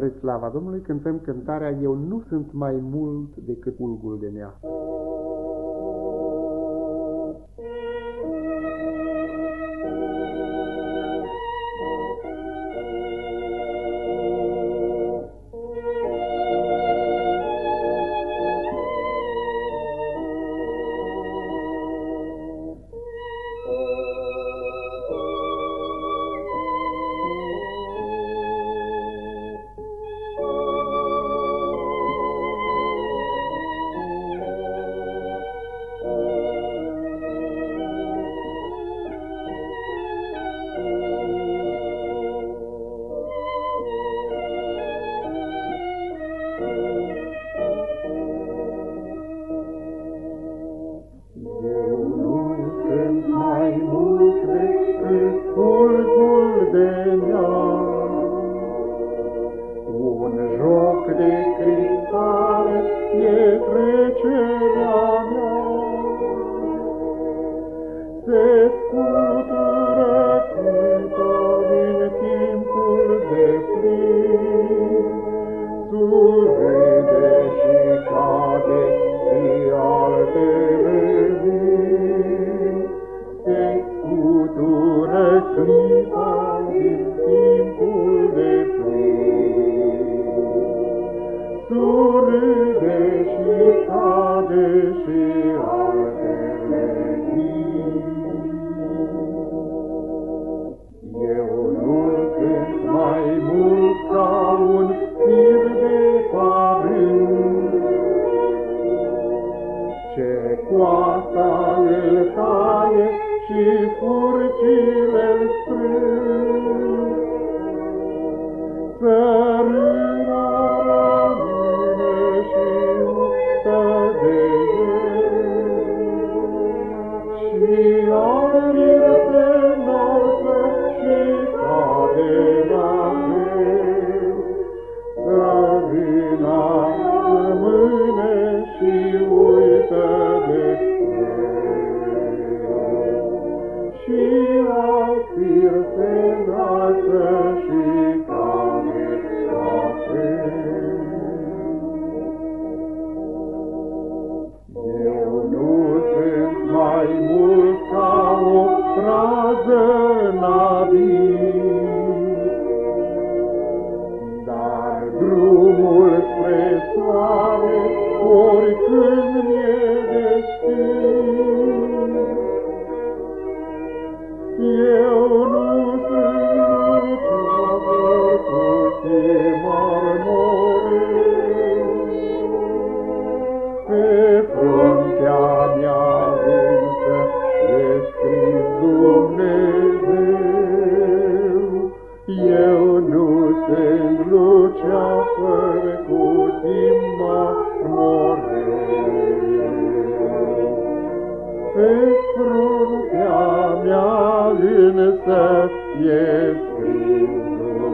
Spre slava Domnului cântăm cântarea Eu nu sunt mai mult decât pulgul de nea. De cristale e trecerea mea. Se scutură ce coasta îl taie și furcile îl strâng. Dar drumul nu sunt luceafăr cu timba Pe fruntea mea însă e scris